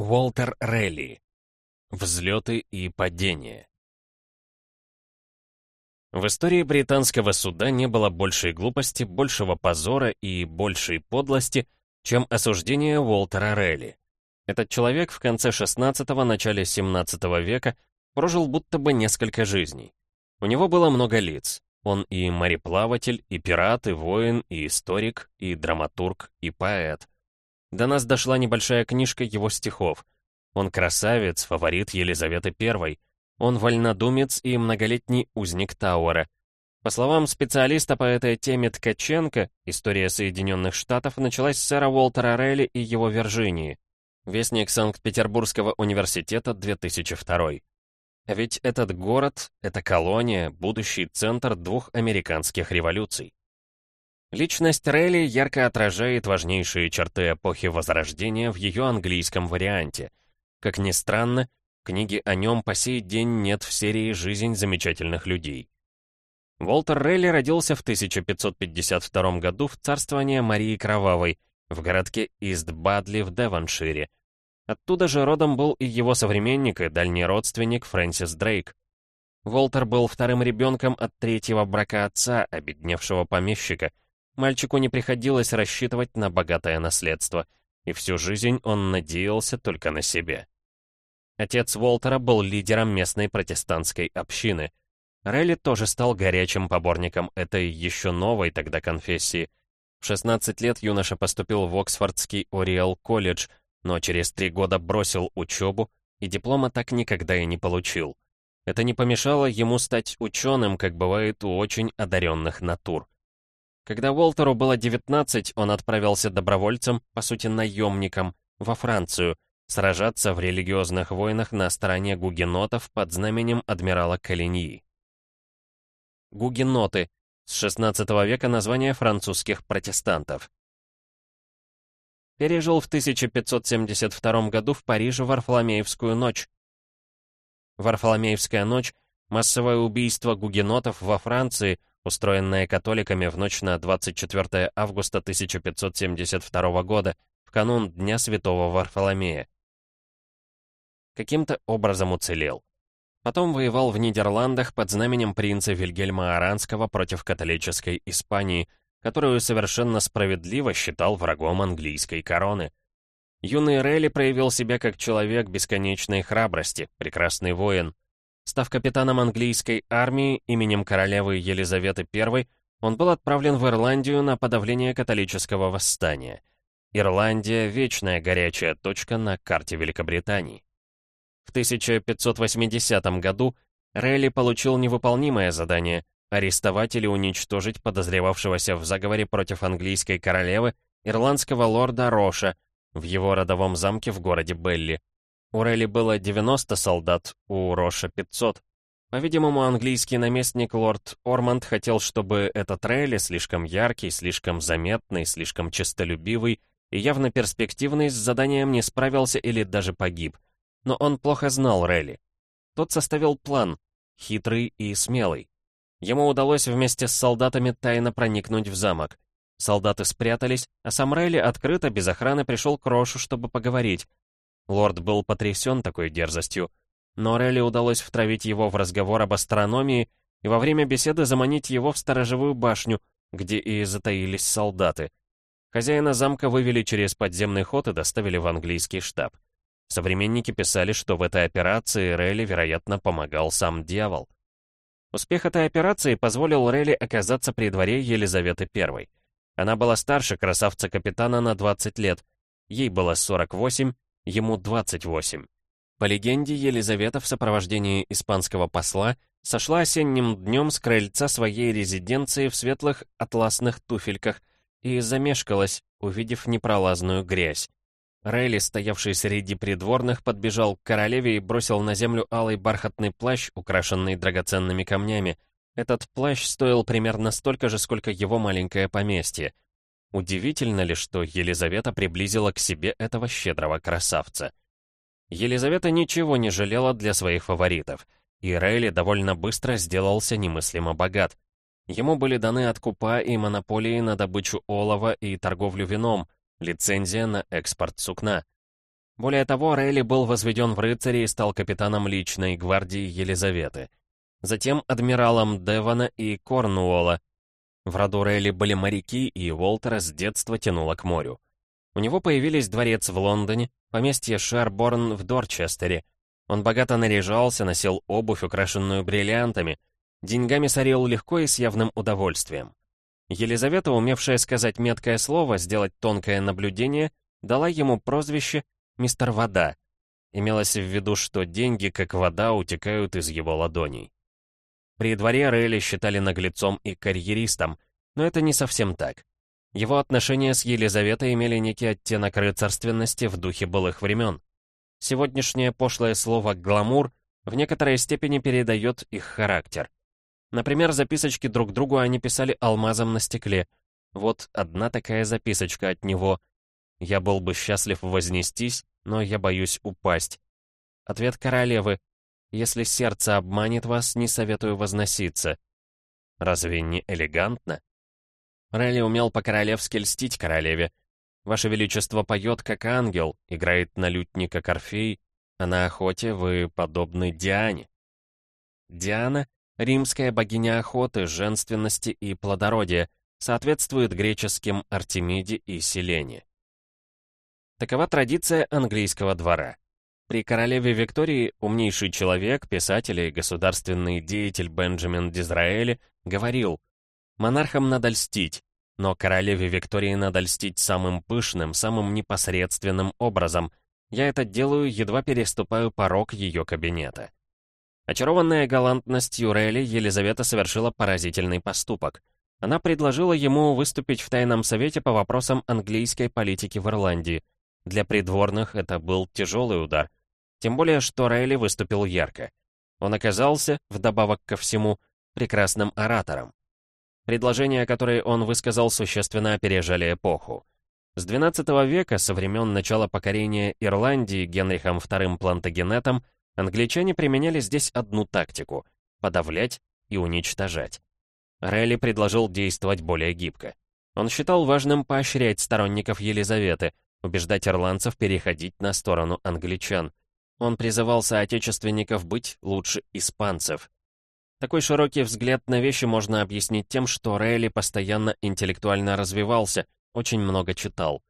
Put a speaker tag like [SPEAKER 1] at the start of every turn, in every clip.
[SPEAKER 1] Уолтер Релли. Взлеты и падения. В истории британского суда не было большей глупости, большего позора и большей подлости, чем осуждение Уолтера Релли. Этот человек в конце 16-го, начале 17 века прожил будто бы несколько жизней. У него было много лиц. Он и мореплаватель, и пират, и воин, и историк, и драматург, и поэт. До нас дошла небольшая книжка его стихов. Он красавец, фаворит Елизаветы I. Он вольнодумец и многолетний узник Тауэра. По словам специалиста по этой теме Ткаченко, история Соединенных Штатов началась с сэра Уолтера Релли и его Виржинии. Вестник Санкт-Петербургского университета, 2002. А ведь этот город, эта колония, будущий центр двух американских революций. Личность Релли ярко отражает важнейшие черты эпохи Возрождения в ее английском варианте. Как ни странно, книги о нем по сей день нет в серии «Жизнь замечательных людей». Волтер Релли родился в 1552 году в царствование Марии Кровавой в городке Ист-Бадли в Девоншире. Оттуда же родом был и его современник и дальний родственник Фрэнсис Дрейк. Волтер был вторым ребенком от третьего брака отца, обедневшего помещика — Мальчику не приходилось рассчитывать на богатое наследство, и всю жизнь он надеялся только на себя. Отец Уолтера был лидером местной протестантской общины. Релли тоже стал горячим поборником этой еще новой тогда конфессии. В 16 лет юноша поступил в Оксфордский Ориэл колледж, но через три года бросил учебу и диплома так никогда и не получил. Это не помешало ему стать ученым, как бывает у очень одаренных натур. Когда Уолтеру было 19, он отправился добровольцем, по сути наемником, во Францию, сражаться в религиозных войнах на стороне гугенотов под знаменем адмирала Калиньи. Гугеноты с 16 века название французских протестантов. Пережил в 1572 году в Париже Варфоломеевскую ночь. Варфоломеевская ночь — массовое убийство гугенотов во Франции, устроенная католиками в ночь на 24 августа 1572 года, в канун Дня Святого Варфоломея. Каким-то образом уцелел. Потом воевал в Нидерландах под знаменем принца Вильгельма Аранского против католической Испании, которую совершенно справедливо считал врагом английской короны. Юный Релли проявил себя как человек бесконечной храбрости, прекрасный воин — Став капитаном английской армии именем королевы Елизаветы I, он был отправлен в Ирландию на подавление католического восстания. Ирландия — вечная горячая точка на карте Великобритании. В 1580 году Релли получил невыполнимое задание — арестовать или уничтожить подозревавшегося в заговоре против английской королевы ирландского лорда Роша в его родовом замке в городе Белли. У Релли было 90 солдат, у Роша 500. По-видимому, английский наместник лорд Орманд хотел, чтобы этот Релли, слишком яркий, слишком заметный, слишком честолюбивый и явно перспективный, с заданием не справился или даже погиб. Но он плохо знал Релли. Тот составил план, хитрый и смелый. Ему удалось вместе с солдатами тайно проникнуть в замок. Солдаты спрятались, а сам Релли открыто, без охраны, пришел к Рошу, чтобы поговорить. Лорд был потрясен такой дерзостью, но Релли удалось втравить его в разговор об астрономии и во время беседы заманить его в сторожевую башню, где и затаились солдаты. Хозяина замка вывели через подземный ход и доставили в английский штаб. Современники писали, что в этой операции Релли, вероятно, помогал сам дьявол. Успех этой операции позволил Релли оказаться при дворе Елизаветы I. Она была старше красавца-капитана на 20 лет. Ей было 48, ему 28. По легенде, Елизавета в сопровождении испанского посла сошла осенним днем с крыльца своей резиденции в светлых атласных туфельках и замешкалась, увидев непролазную грязь. Рейли, стоявший среди придворных, подбежал к королеве и бросил на землю алый бархатный плащ, украшенный драгоценными камнями. Этот плащ стоил примерно столько же, сколько его маленькое поместье — Удивительно ли, что Елизавета приблизила к себе этого щедрого красавца? Елизавета ничего не жалела для своих фаворитов, и Рейли довольно быстро сделался немыслимо богат. Ему были даны откупа и монополии на добычу олова и торговлю вином, лицензия на экспорт сукна. Более того, Рейли был возведен в рыцари и стал капитаном личной гвардии Елизаветы. Затем адмиралом Девона и Корнуолла. В роду Рейли были моряки, и Уолтера с детства тянуло к морю. У него появились дворец в Лондоне, поместье Шерборн в Дорчестере. Он богато наряжался, носил обувь, украшенную бриллиантами. Деньгами сорил легко и с явным удовольствием. Елизавета, умевшая сказать меткое слово, сделать тонкое наблюдение, дала ему прозвище «Мистер Вода». Имелось в виду, что деньги, как вода, утекают из его ладоней. При дворе Рейли считали наглецом и карьеристом, но это не совсем так. Его отношения с Елизаветой имели некий оттенок рыцарственности в духе былых времен. Сегодняшнее пошлое слово «гламур» в некоторой степени передает их характер. Например, записочки друг другу они писали алмазом на стекле. Вот одна такая записочка от него. «Я был бы счастлив вознестись, но я боюсь упасть». Ответ королевы. «Если сердце обманет вас, не советую возноситься». Разве не элегантно? Релли умел по-королевски льстить королеве. Ваше Величество поет, как ангел, играет на лютне, как орфей, а на охоте вы подобны Диане. Диана — римская богиня охоты, женственности и плодородия, соответствует греческим Артемиде и Селене. Такова традиция английского двора. При королеве Виктории умнейший человек, писатель и государственный деятель Бенджамин Дизраэли говорил Монархам надо льстить, но королеве Виктории надо льстить самым пышным, самым непосредственным образом. Я это делаю, едва переступаю порог ее кабинета. Очарованная галантностью Релли, Елизавета совершила поразительный поступок. Она предложила ему выступить в тайном совете по вопросам английской политики в Ирландии. Для придворных это был тяжелый удар. Тем более, что Рейли выступил ярко. Он оказался, вдобавок ко всему, прекрасным оратором. Предложения, которые он высказал, существенно опережали эпоху. С XII века, со времен начала покорения Ирландии Генрихом II Плантагенетом, англичане применяли здесь одну тактику — подавлять и уничтожать. Релли предложил действовать более гибко. Он считал важным поощрять сторонников Елизаветы, убеждать ирландцев переходить на сторону англичан. Он призывал соотечественников быть лучше испанцев. Такой широкий взгляд на вещи можно объяснить тем, что Рейли постоянно интеллектуально развивался, очень много читал.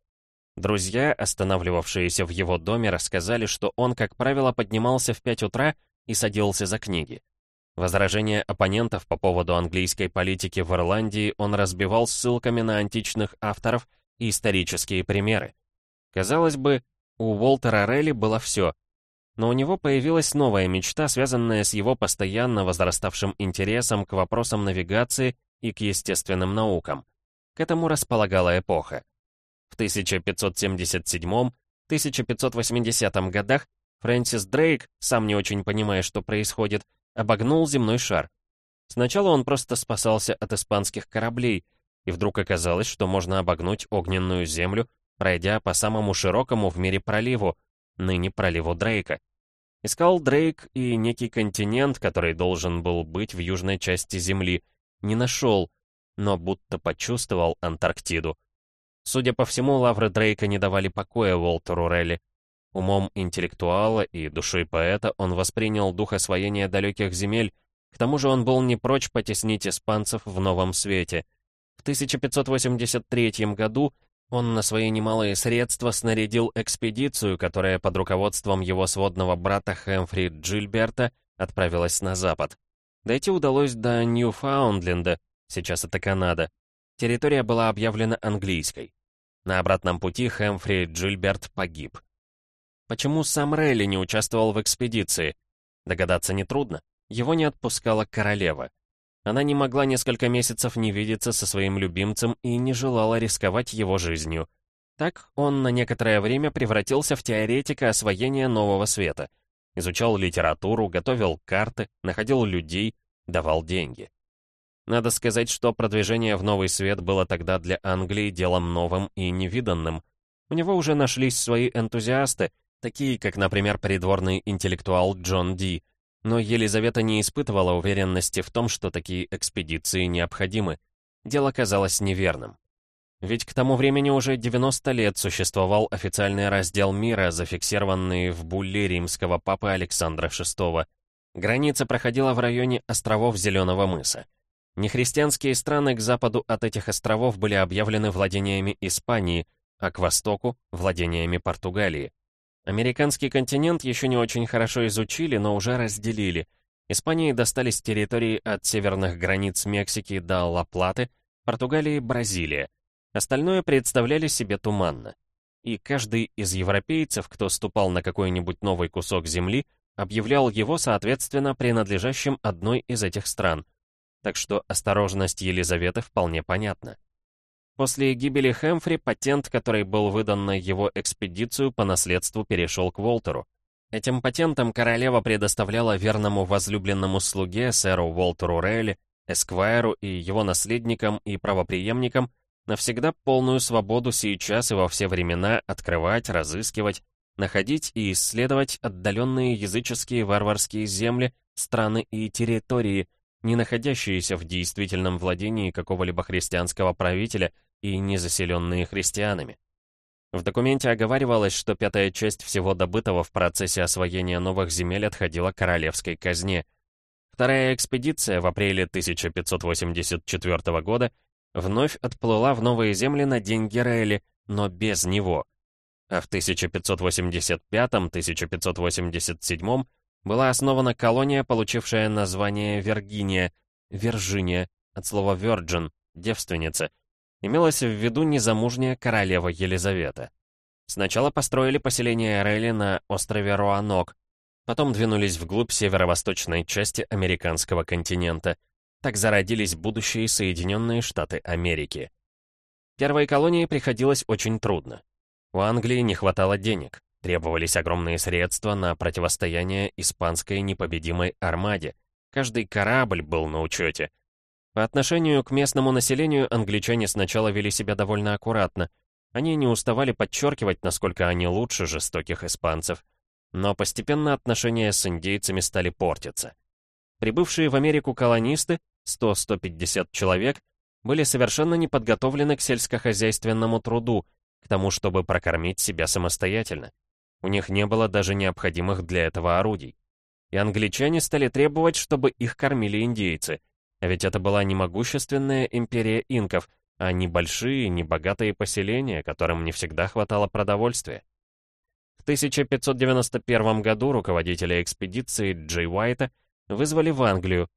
[SPEAKER 1] Друзья, останавливавшиеся в его доме, рассказали, что он, как правило, поднимался в 5 утра и садился за книги. Возражения оппонентов по поводу английской политики в Ирландии он разбивал ссылками на античных авторов и исторические примеры. Казалось бы, у Уолтера Релли было все — но у него появилась новая мечта, связанная с его постоянно возраставшим интересом к вопросам навигации и к естественным наукам. К этому располагала эпоха. В 1577-1580 годах Фрэнсис Дрейк, сам не очень понимая, что происходит, обогнул земной шар. Сначала он просто спасался от испанских кораблей, и вдруг оказалось, что можно обогнуть огненную землю, пройдя по самому широкому в мире проливу, ныне проливу Дрейка. Искал Дрейк и некий континент, который должен был быть в южной части Земли. Не нашел, но будто почувствовал Антарктиду. Судя по всему, лавры Дрейка не давали покоя Уолтеру Релли. Умом интеллектуала и душой поэта он воспринял дух освоения далеких земель, к тому же он был не прочь потеснить испанцев в новом свете. В 1583 году он на свои немалые средства снарядил экспедицию, которая под руководством его сводного брата Хэмфри Джильберта отправилась на запад. Дойти удалось до Ньюфаундленда, сейчас это Канада. Территория была объявлена английской. На обратном пути Хэмфри Джильберт погиб. Почему сам Рейли не участвовал в экспедиции? Догадаться нетрудно. Его не отпускала королева. Она не могла несколько месяцев не видеться со своим любимцем и не желала рисковать его жизнью. Так он на некоторое время превратился в теоретика освоения нового света. Изучал литературу, готовил карты, находил людей, давал деньги. Надо сказать, что продвижение в новый свет было тогда для Англии делом новым и невиданным. У него уже нашлись свои энтузиасты, такие как, например, придворный интеллектуал Джон Ди, но Елизавета не испытывала уверенности в том, что такие экспедиции необходимы. Дело казалось неверным. Ведь к тому времени уже 90 лет существовал официальный раздел мира, зафиксированный в булле римского папы Александра VI. Граница проходила в районе островов Зеленого мыса. Нехристианские страны к западу от этих островов были объявлены владениями Испании, а к востоку — владениями Португалии. Американский континент еще не очень хорошо изучили, но уже разделили. Испании достались территории от северных границ Мексики до Ла-Платы, Португалии — Бразилия. Остальное представляли себе туманно. И каждый из европейцев, кто ступал на какой-нибудь новый кусок земли, объявлял его, соответственно, принадлежащим одной из этих стран. Так что осторожность Елизаветы вполне понятна. После гибели Хэмфри патент, который был выдан на его экспедицию, по наследству перешел к Волтеру. Этим патентом королева предоставляла верному возлюбленному слуге, сэру Уолтеру Рейли, Эсквайру и его наследникам и правопреемникам навсегда полную свободу сейчас и во все времена открывать, разыскивать, находить и исследовать отдаленные языческие варварские земли, страны и территории, не находящиеся в действительном владении какого-либо христианского правителя и не заселенные христианами. В документе оговаривалось, что пятая часть всего добытого в процессе освоения новых земель отходила королевской казне. Вторая экспедиция в апреле 1584 года вновь отплыла в новые земли на деньги Рейли, но без него. А в 1585-1587 была основана колония, получившая название Виргиния, Виржиния, от слова «virgin» — девственница. Имелась в виду незамужняя королева Елизавета. Сначала построили поселение Рейли на острове Руанок, потом двинулись вглубь северо-восточной части американского континента — так зародились будущие Соединенные Штаты Америки. Первой колонии приходилось очень трудно. У Англии не хватало денег, требовались огромные средства на противостояние испанской непобедимой армаде. Каждый корабль был на учете. По отношению к местному населению англичане сначала вели себя довольно аккуратно. Они не уставали подчеркивать, насколько они лучше жестоких испанцев. Но постепенно отношения с индейцами стали портиться. Прибывшие в Америку колонисты, 100-150 человек, были совершенно не подготовлены к сельскохозяйственному труду, к тому, чтобы прокормить себя самостоятельно. У них не было даже необходимых для этого орудий. И англичане стали требовать, чтобы их кормили индейцы. А ведь это была не могущественная империя инков, а небольшие, небогатые поселения, которым не всегда хватало продовольствия. В 1591 году руководителя экспедиции Джей Уайта вызвали в Англию.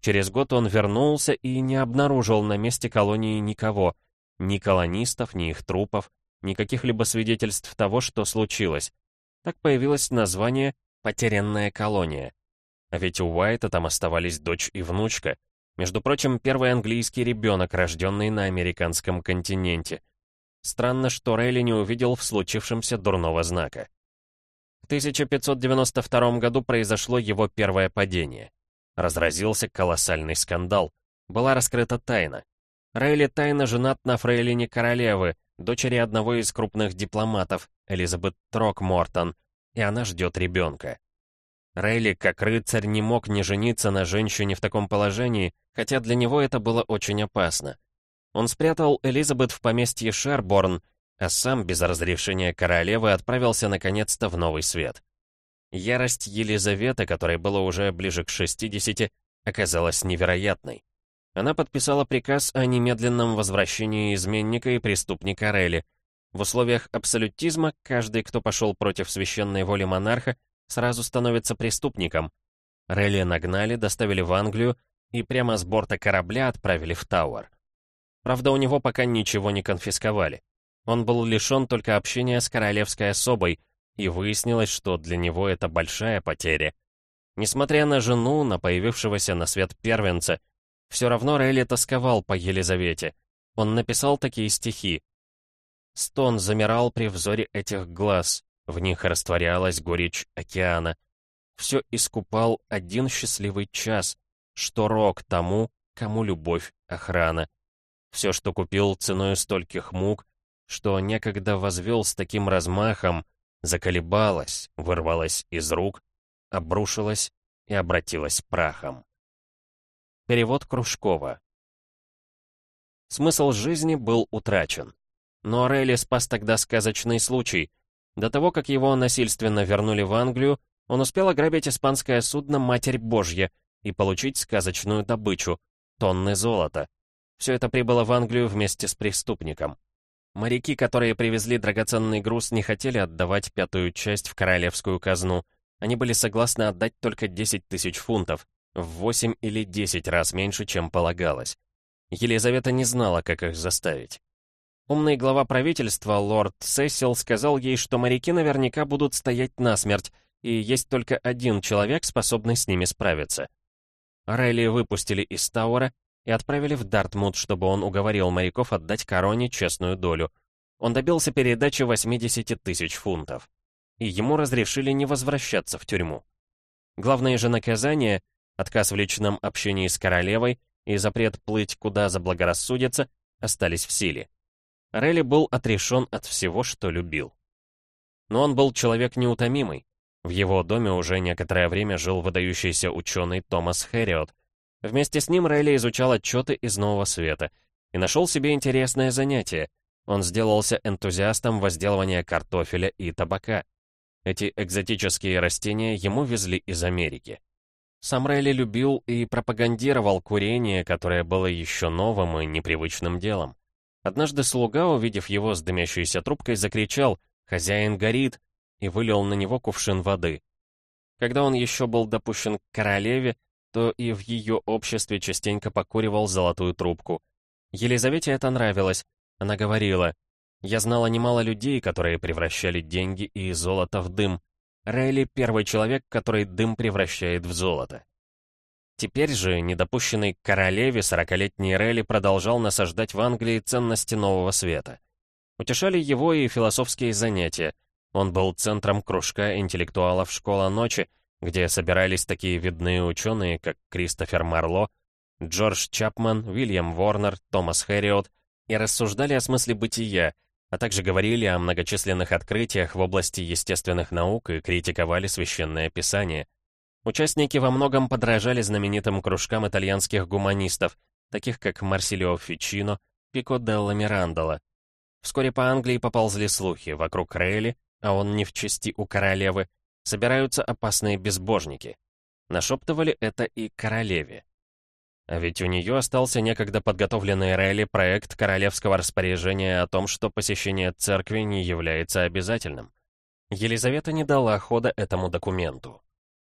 [SPEAKER 1] Через год он вернулся и не обнаружил на месте колонии никого, ни колонистов, ни их трупов, ни каких-либо свидетельств того, что случилось. Так появилось название «Потерянная колония». А ведь у Уайта там оставались дочь и внучка. Между прочим, первый английский ребенок, рожденный на американском континенте. Странно, что Рейли не увидел в случившемся дурного знака. 1592 году произошло его первое падение. Разразился колоссальный скандал. Была раскрыта тайна. Рейли тайно женат на фрейлине королевы, дочери одного из крупных дипломатов, Элизабет Трокмортон, и она ждет ребенка. Рейли, как рыцарь, не мог не жениться на женщине в таком положении, хотя для него это было очень опасно. Он спрятал Элизабет в поместье Шерборн, а сам без разрешения королевы отправился наконец-то в новый свет. Ярость Елизаветы, которой было уже ближе к 60, оказалась невероятной. Она подписала приказ о немедленном возвращении изменника и преступника Релли. В условиях абсолютизма каждый, кто пошел против священной воли монарха, сразу становится преступником. Релли нагнали, доставили в Англию и прямо с борта корабля отправили в Тауэр. Правда, у него пока ничего не конфисковали. Он был лишен только общения с королевской особой, и выяснилось, что для него это большая потеря. Несмотря на жену, на появившегося на свет первенца, все равно Рейли тосковал по Елизавете. Он написал такие стихи. Стон замирал при взоре этих глаз, в них растворялась горечь океана. Все искупал один счастливый час, что рок тому, кому любовь охрана. Все, что купил ценой стольких мук, что некогда возвел с таким размахом, заколебалась, вырвалась из рук, обрушилась и обратилась прахом. Перевод Кружкова. Смысл жизни был утрачен. Но Рейли спас тогда сказочный случай. До того, как его насильственно вернули в Англию, он успел ограбить испанское судно «Матерь Божья» и получить сказочную добычу — тонны золота. Все это прибыло в Англию вместе с преступником. Моряки, которые привезли драгоценный груз, не хотели отдавать пятую часть в королевскую казну. Они были согласны отдать только 10 тысяч фунтов, в 8 или 10 раз меньше, чем полагалось. Елизавета не знала, как их заставить. Умный глава правительства, лорд Сесил, сказал ей, что моряки наверняка будут стоять насмерть, и есть только один человек, способный с ними справиться. Райли выпустили из Тауэра и отправили в Дартмут, чтобы он уговорил моряков отдать короне честную долю. Он добился передачи 80 тысяч фунтов. И ему разрешили не возвращаться в тюрьму. Главное же наказание — отказ в личном общении с королевой и запрет плыть куда заблагорассудится — остались в силе. Релли был отрешен от всего, что любил. Но он был человек неутомимый. В его доме уже некоторое время жил выдающийся ученый Томас Хэриот. Вместе с ним Релли изучал отчеты из Нового Света и нашел себе интересное занятие. Он сделался энтузиастом возделывания картофеля и табака. Эти экзотические растения ему везли из Америки. Сам Рейли любил и пропагандировал курение, которое было еще новым и непривычным делом. Однажды слуга, увидев его с дымящейся трубкой, закричал «Хозяин горит!» и вылил на него кувшин воды. Когда он еще был допущен к королеве, то и в ее обществе частенько покуривал золотую трубку. Елизавете это нравилось. Она говорила, «Я знала немало людей, которые превращали деньги и золото в дым. Рейли — первый человек, который дым превращает в золото». Теперь же, недопущенный королеве, сорокалетний Релли продолжал насаждать в Англии ценности нового света. Утешали его и философские занятия. Он был центром кружка интеллектуалов «Школа ночи», где собирались такие видные ученые, как Кристофер Марло, Джордж Чапман, Уильям Ворнер, Томас Хэриот, и рассуждали о смысле бытия, а также говорили о многочисленных открытиях в области естественных наук и критиковали священное писание — Участники во многом подражали знаменитым кружкам итальянских гуманистов, таких как Марсилио Фичино, Пико делла Мирандола. Вскоре по Англии поползли слухи, вокруг Рейли, а он не в чести у королевы, собираются опасные безбожники. Нашептывали это и королеве. А ведь у нее остался некогда подготовленный Рейли проект королевского распоряжения о том, что посещение церкви не является обязательным. Елизавета не дала хода этому документу.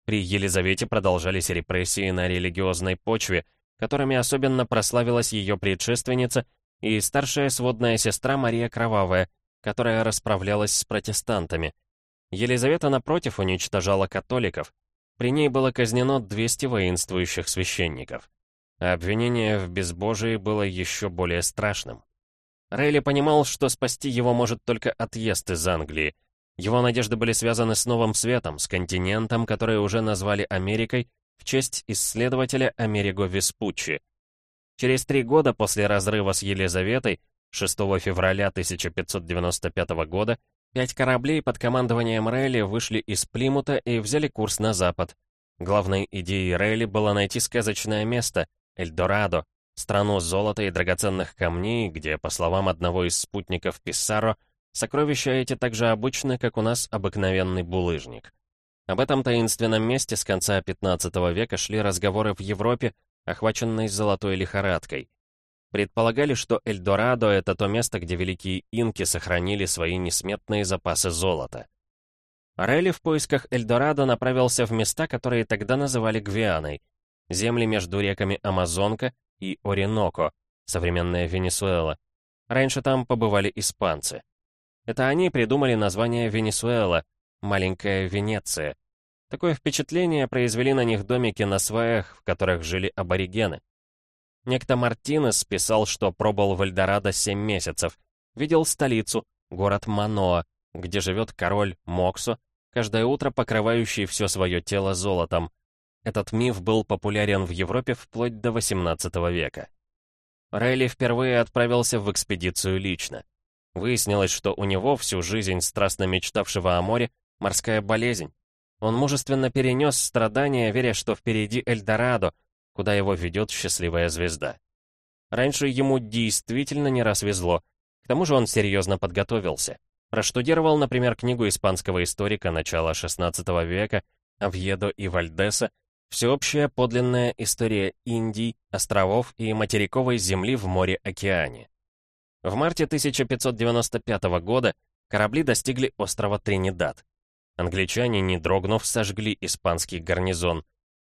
[SPEAKER 1] При Елизавете продолжались репрессии на религиозной почве, которыми особенно прославилась ее предшественница и старшая сводная сестра Мария Кровавая, которая расправлялась с протестантами. Елизавета, напротив, уничтожала католиков. При ней было казнено 200 воинствующих священников. А обвинение в безбожии было еще более страшным. Рейли понимал, что спасти его может только отъезд из Англии, его надежды были связаны с Новым Светом, с континентом, который уже назвали Америкой, в честь исследователя Америго Веспуччи. Через три года после разрыва с Елизаветой, 6 февраля 1595 года, пять кораблей под командованием Рейли вышли из Плимута и взяли курс на запад. Главной идеей Рейли было найти сказочное место, Эльдорадо, страну золота и драгоценных камней, где, по словам одного из спутников Писсаро, Сокровища эти так же обычны, как у нас обыкновенный булыжник. Об этом таинственном месте с конца 15 века шли разговоры в Европе, охваченной золотой лихорадкой. Предполагали, что Эльдорадо — это то место, где великие инки сохранили свои несметные запасы золота. Релли в поисках Эльдорадо направился в места, которые тогда называли Гвианой, земли между реками Амазонка и Ориноко, современная Венесуэла. Раньше там побывали испанцы. Это они придумали название Венесуэла, маленькая Венеция. Такое впечатление произвели на них домики на сваях, в которых жили аборигены. Некто Мартинес писал, что пробыл в Эльдорадо 7 месяцев, видел столицу, город Маноа, где живет король Моксо, каждое утро покрывающий все свое тело золотом. Этот миф был популярен в Европе вплоть до 18 века. Рейли впервые отправился в экспедицию лично. Выяснилось, что у него всю жизнь страстно мечтавшего о море морская болезнь. Он мужественно перенес страдания, веря, что впереди Эльдорадо, куда его ведет счастливая звезда. Раньше ему действительно не раз везло. К тому же он серьезно подготовился. Проштудировал, например, книгу испанского историка начала XVI века Авьедо и Вальдеса «Всеобщая подлинная история Индии, островов и материковой земли в море-океане». В марте 1595 года корабли достигли острова Тринидад. Англичане, не дрогнув, сожгли испанский гарнизон.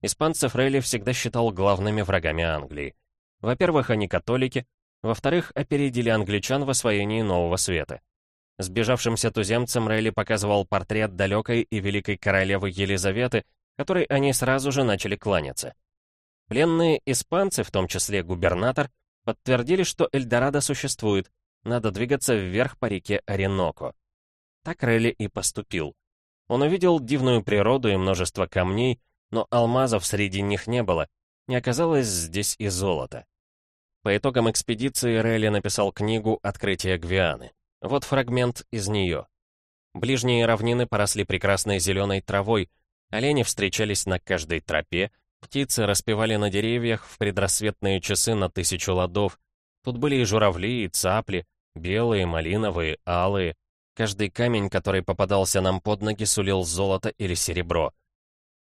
[SPEAKER 1] Испанцев Рейли всегда считал главными врагами Англии. Во-первых, они католики, во-вторых, опередили англичан в освоении Нового Света. Сбежавшимся туземцам Рейли показывал портрет далекой и великой королевы Елизаветы, которой они сразу же начали кланяться. Пленные испанцы, в том числе губернатор, подтвердили, что Эльдорадо существует, надо двигаться вверх по реке Ореноко. Так Рейли и поступил. Он увидел дивную природу и множество камней, но алмазов среди них не было, не оказалось здесь и золота. По итогам экспедиции Рейли написал книгу «Открытие Гвианы». Вот фрагмент из нее. Ближние равнины поросли прекрасной зеленой травой, олени встречались на каждой тропе, птицы распевали на деревьях в предрассветные часы на тысячу ладов. Тут были и журавли, и цапли, белые, малиновые, алые. Каждый камень, который попадался нам под ноги, сулил золото или серебро.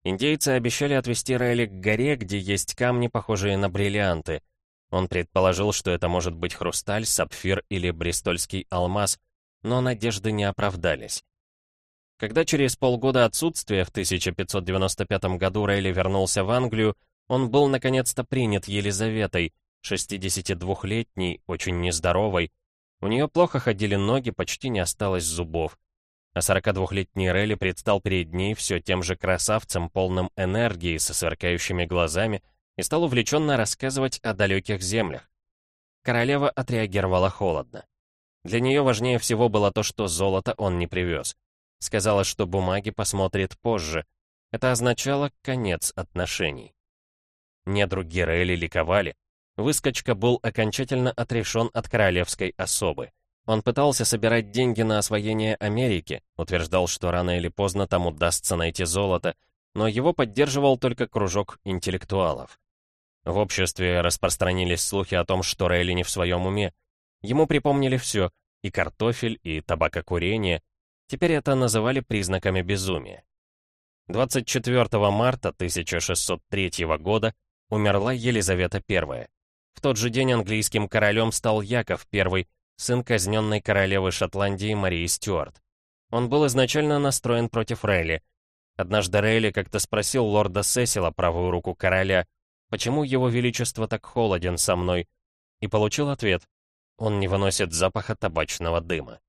[SPEAKER 1] Индейцы обещали отвезти Райли к горе, где есть камни, похожие на бриллианты — он предположил, что это может быть хрусталь, сапфир или бристольский алмаз, но надежды не оправдались. Когда через полгода отсутствия в 1595 году Рейли вернулся в Англию, он был наконец-то принят Елизаветой, 62-летней, очень нездоровой. У нее плохо ходили ноги, почти не осталось зубов. А 42-летний Рейли предстал перед ней все тем же красавцем, полным энергии, со сверкающими глазами, и стал увлеченно рассказывать о далеких землях. Королева отреагировала холодно. Для нее важнее всего было то, что золото он не привез. Сказала, что бумаги посмотрит позже. Это означало конец отношений. Недруги Рейли ликовали. Выскочка был окончательно отрешен от королевской особы. Он пытался собирать деньги на освоение Америки, утверждал, что рано или поздно там удастся найти золото, но его поддерживал только кружок интеллектуалов. В обществе распространились слухи о том, что Рейли не в своем уме. Ему припомнили все, и картофель, и табакокурение. Теперь это называли признаками безумия. 24 марта 1603 года умерла Елизавета I. В тот же день английским королем стал Яков I, сын казненной королевы Шотландии Марии Стюарт. Он был изначально настроен против Рейли. Однажды Рейли как-то спросил лорда Сесила, правую руку короля, почему его величество так холоден со мной, и получил ответ. Он не выносит запаха табачного дыма.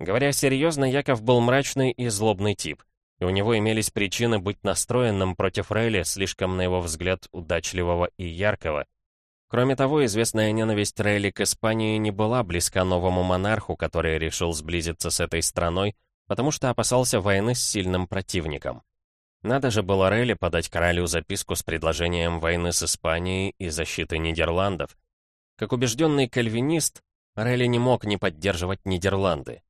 [SPEAKER 1] Говоря серьезно, Яков был мрачный и злобный тип, и у него имелись причины быть настроенным против Рейли, слишком, на его взгляд, удачливого и яркого. Кроме того, известная ненависть Рейли к Испании не была близка новому монарху, который решил сблизиться с этой страной, потому что опасался войны с сильным противником. Надо же было Релли подать королю записку с предложением войны с Испанией и защиты Нидерландов. Как убежденный кальвинист, Релли не мог не поддерживать Нидерланды.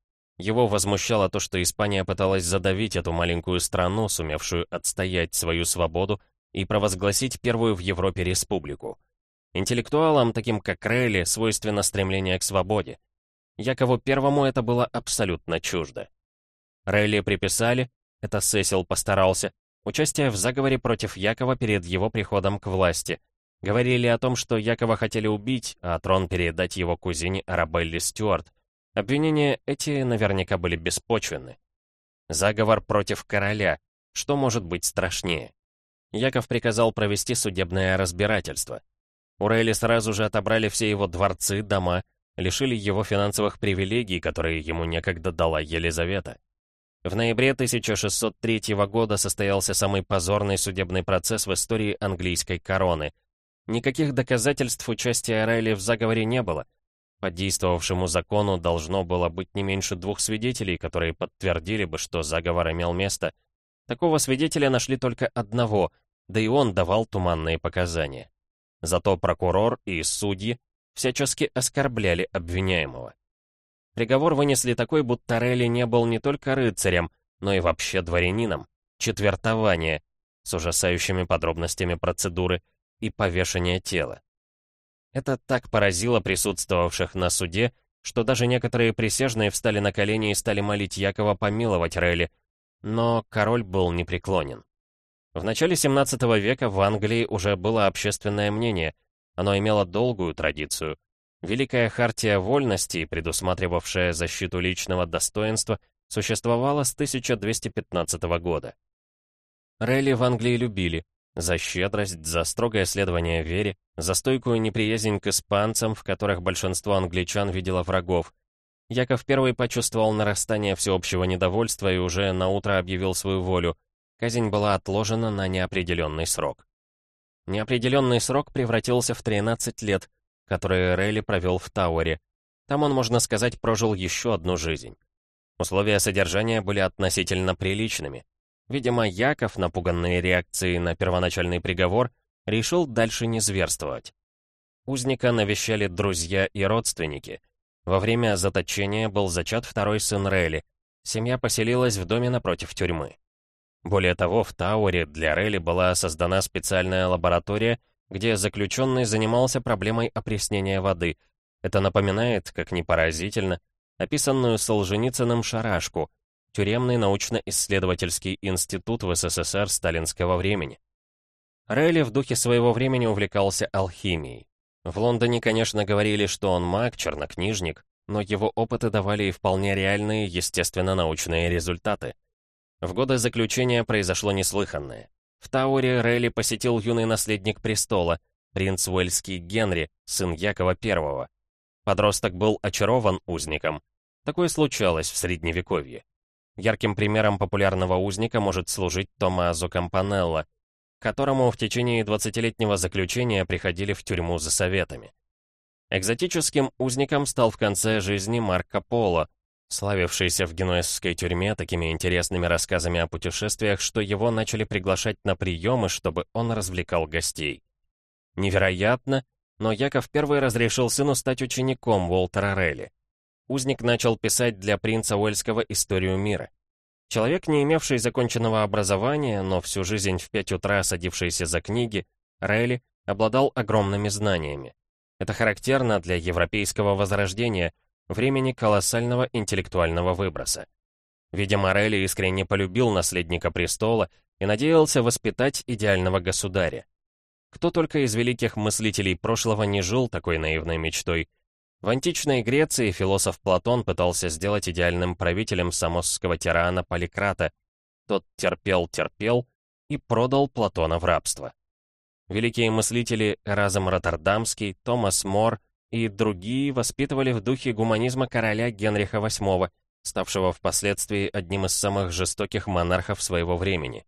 [SPEAKER 1] Его возмущало то, что Испания пыталась задавить эту маленькую страну, сумевшую отстоять свою свободу и провозгласить первую в Европе республику. Интеллектуалам, таким как Релли, свойственно стремление к свободе. Якову Первому это было абсолютно чуждо. Релли приписали, это Сесил постарался, участие в заговоре против Якова перед его приходом к власти. Говорили о том, что Якова хотели убить, а трон передать его кузине Арабелле Стюарт. Обвинения эти наверняка были беспочвенны. Заговор против короля. Что может быть страшнее? Яков приказал провести судебное разбирательство. У Рейли сразу же отобрали все его дворцы, дома, лишили его финансовых привилегий, которые ему некогда дала Елизавета. В ноябре 1603 года состоялся самый позорный судебный процесс в истории английской короны. Никаких доказательств участия Райли в заговоре не было. По действовавшему закону должно было быть не меньше двух свидетелей, которые подтвердили бы, что заговор имел место. Такого свидетеля нашли только одного, да и он давал туманные показания. Зато прокурор и судьи всячески оскорбляли обвиняемого. Приговор вынесли такой, будто Релли не был не только рыцарем, но и вообще дворянином. Четвертование с ужасающими подробностями процедуры и повешение тела. Это так поразило присутствовавших на суде, что даже некоторые присяжные встали на колени и стали молить Якова помиловать Релли. Но король был непреклонен. В начале 17 века в Англии уже было общественное мнение. Оно имело долгую традицию. Великая хартия вольностей, предусматривавшая защиту личного достоинства, существовала с 1215 года. Релли в Англии любили, за щедрость, за строгое следование вере, за стойкую неприязнь к испанцам, в которых большинство англичан видело врагов. Яков I почувствовал нарастание всеобщего недовольства и уже наутро объявил свою волю. Казнь была отложена на неопределенный срок. Неопределенный срок превратился в 13 лет, которые Рейли провел в Тауэре. Там он, можно сказать, прожил еще одну жизнь. Условия содержания были относительно приличными. Видимо, Яков, напуганный реакцией на первоначальный приговор, решил дальше не зверствовать. Узника навещали друзья и родственники. Во время заточения был зачат второй сын Релли. Семья поселилась в доме напротив тюрьмы. Более того, в Тауэре для Релли была создана специальная лаборатория, где заключенный занимался проблемой опреснения воды. Это напоминает, как ни поразительно, описанную Солженицыным шарашку — Тюремный научно-исследовательский институт в СССР сталинского времени. Рейли в духе своего времени увлекался алхимией. В Лондоне, конечно, говорили, что он маг, чернокнижник, но его опыты давали и вполне реальные естественно-научные результаты. В годы заключения произошло неслыханное. В Тауре Рейли посетил юный наследник престола, принц Уэльский Генри, сын Якова I. Подросток был очарован узником. Такое случалось в Средневековье. Ярким примером популярного узника может служить Томазо Кампанелло, которому в течение 20-летнего заключения приходили в тюрьму за советами. Экзотическим узником стал в конце жизни Марко Поло, славившийся в генуэзской тюрьме такими интересными рассказами о путешествиях, что его начали приглашать на приемы, чтобы он развлекал гостей. Невероятно, но Яков I разрешил сыну стать учеником Уолтера Релли узник начал писать для принца Уэльского историю мира. Человек, не имевший законченного образования, но всю жизнь в пять утра садившийся за книги, Рейли обладал огромными знаниями. Это характерно для европейского возрождения, времени колоссального интеллектуального выброса. Видимо, Рейли искренне полюбил наследника престола и надеялся воспитать идеального государя. Кто только из великих мыслителей прошлого не жил такой наивной мечтой — в античной Греции философ Платон пытался сделать идеальным правителем самосского тирана Поликрата. Тот терпел-терпел и продал Платона в рабство. Великие мыслители Эразм Роттердамский, Томас Мор и другие воспитывали в духе гуманизма короля Генриха VIII, ставшего впоследствии одним из самых жестоких монархов своего времени.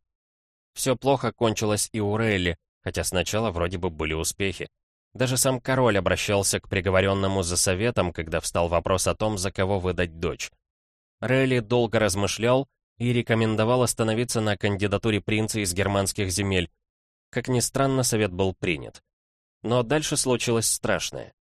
[SPEAKER 1] Все плохо кончилось и у Релли, хотя сначала вроде бы были успехи. Даже сам король обращался к приговоренному за советом, когда встал вопрос о том, за кого выдать дочь. Релли долго размышлял и рекомендовал остановиться на кандидатуре принца из германских земель. Как ни странно, совет был принят. Но дальше случилось страшное.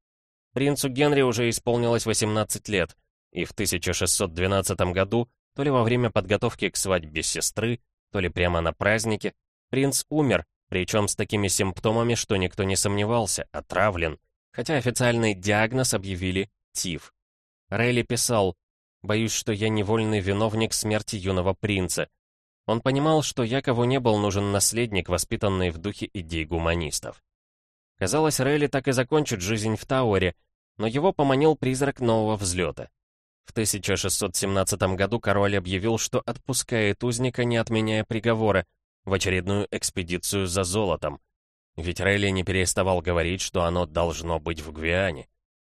[SPEAKER 1] Принцу Генри уже исполнилось 18 лет, и в 1612 году, то ли во время подготовки к свадьбе сестры, то ли прямо на празднике, принц умер, причем с такими симптомами, что никто не сомневался, отравлен, хотя официальный диагноз объявили ТИФ. Рейли писал, «Боюсь, что я невольный виновник смерти юного принца». Он понимал, что Якову не был нужен наследник, воспитанный в духе идей гуманистов. Казалось, Рейли так и закончит жизнь в Тауэре, но его поманил призрак нового взлета. В 1617 году король объявил, что отпускает узника, не отменяя приговора, в очередную экспедицию за золотом. Ведь Рейли не переставал говорить, что оно должно быть в Гвиане.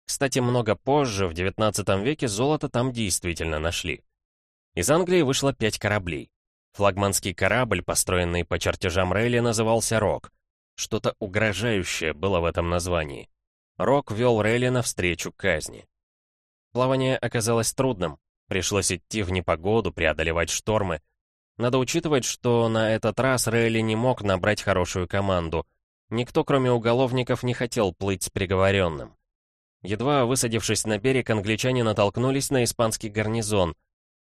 [SPEAKER 1] Кстати, много позже, в 19 веке, золото там действительно нашли. Из Англии вышло пять кораблей. Флагманский корабль, построенный по чертежам Рейли, назывался «Рок». Что-то угрожающее было в этом названии. Рок вел Рейли навстречу казни. Плавание оказалось трудным. Пришлось идти в непогоду, преодолевать штормы, надо учитывать, что на этот раз Рейли не мог набрать хорошую команду. Никто, кроме уголовников, не хотел плыть с приговоренным. Едва высадившись на берег, англичане натолкнулись на испанский гарнизон.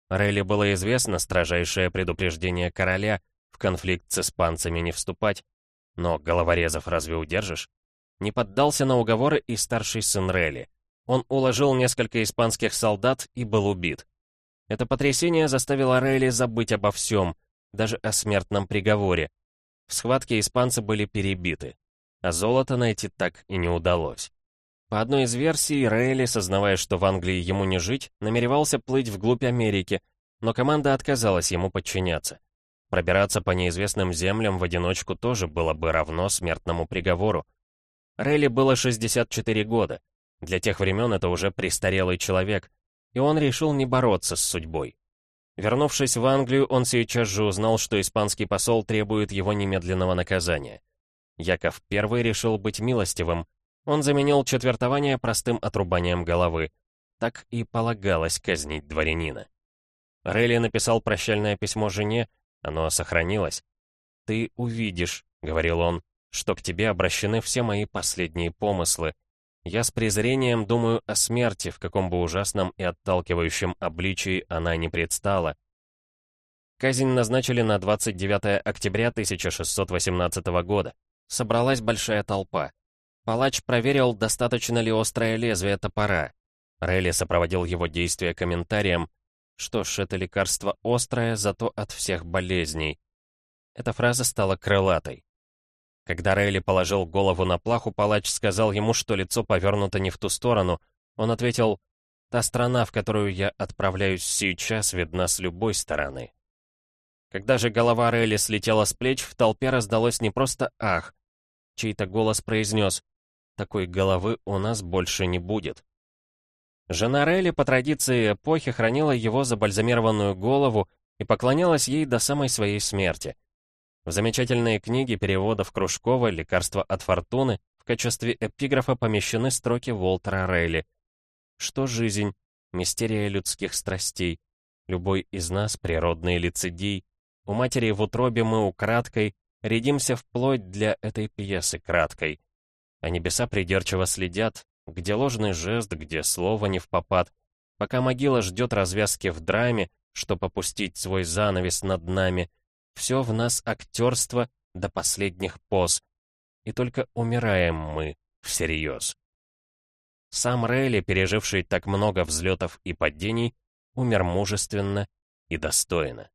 [SPEAKER 1] Рейли было известно строжайшее предупреждение короля в конфликт с испанцами не вступать. Но головорезов разве удержишь? Не поддался на уговоры и старший сын Релли. Он уложил несколько испанских солдат и был убит. Это потрясение заставило Рейли забыть обо всем, даже о смертном приговоре. В схватке испанцы были перебиты, а золото найти так и не удалось. По одной из версий, Рейли, сознавая, что в Англии ему не жить, намеревался плыть вглубь Америки, но команда отказалась ему подчиняться. Пробираться по неизвестным землям в одиночку тоже было бы равно смертному приговору. Рейли было 64 года. Для тех времен это уже престарелый человек, и он решил не бороться с судьбой. Вернувшись в Англию, он сейчас же узнал, что испанский посол требует его немедленного наказания. Яков I решил быть милостивым. Он заменил четвертование простым отрубанием головы. Так и полагалось казнить дворянина. Релли написал прощальное письмо жене, оно сохранилось. «Ты увидишь», — говорил он, — «что к тебе обращены все мои последние помыслы, я с презрением думаю о смерти, в каком бы ужасном и отталкивающем обличии она не предстала. Казнь назначили на 29 октября 1618 года. Собралась большая толпа. Палач проверил, достаточно ли острое лезвие топора. Релли сопроводил его действия комментарием. Что ж, это лекарство острое, зато от всех болезней. Эта фраза стала крылатой. Когда Рейли положил голову на плаху, палач сказал ему, что лицо повернуто не в ту сторону. Он ответил, «Та страна, в которую я отправляюсь сейчас, видна с любой стороны». Когда же голова Рейли слетела с плеч, в толпе раздалось не просто «ах». Чей-то голос произнес, «Такой головы у нас больше не будет». Жена Рейли по традиции эпохи хранила его забальзамированную голову и поклонялась ей до самой своей смерти. В замечательные книги переводов Кружкова «Лекарство от фортуны» в качестве эпиграфа помещены строки Волтера Рейли. «Что жизнь? Мистерия людских страстей. Любой из нас природный лицедей. У матери в утробе мы украдкой рядимся вплоть для этой пьесы краткой. А небеса придирчиво следят, где ложный жест, где слово не в попад, пока могила ждет развязки в драме, что попустить свой занавес над нами — все в нас актерство до последних поз. И только умираем мы всерьез. Сам Рейли, переживший так много взлетов и падений, умер мужественно и достойно.